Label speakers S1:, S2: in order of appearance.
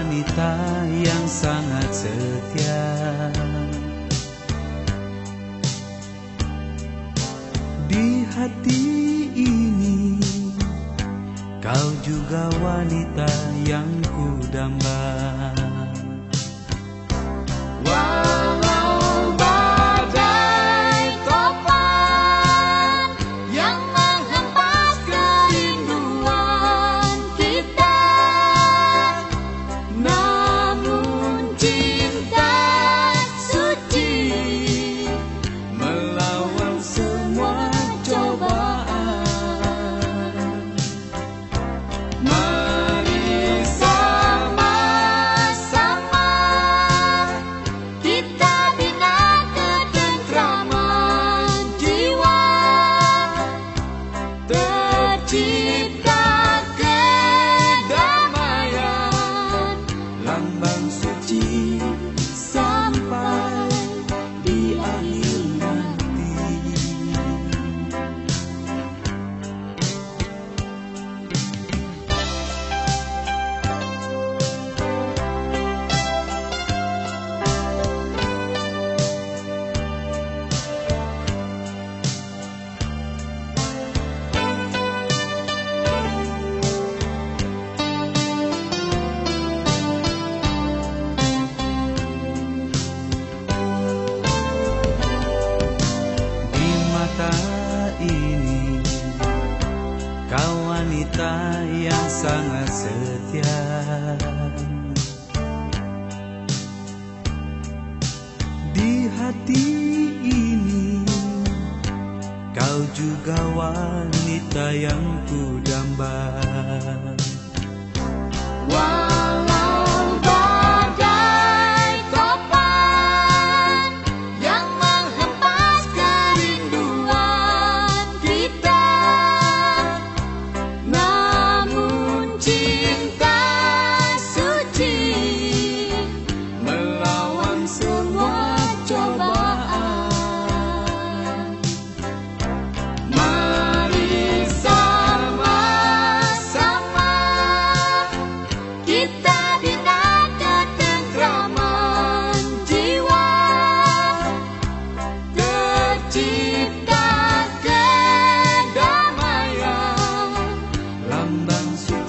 S1: wanita yang sangat setia. Di hati ini Kau juga wanita yang kudamba 慢
S2: 慢
S1: Di hati ini
S2: kau juga wanita yang kudamba Wow 相随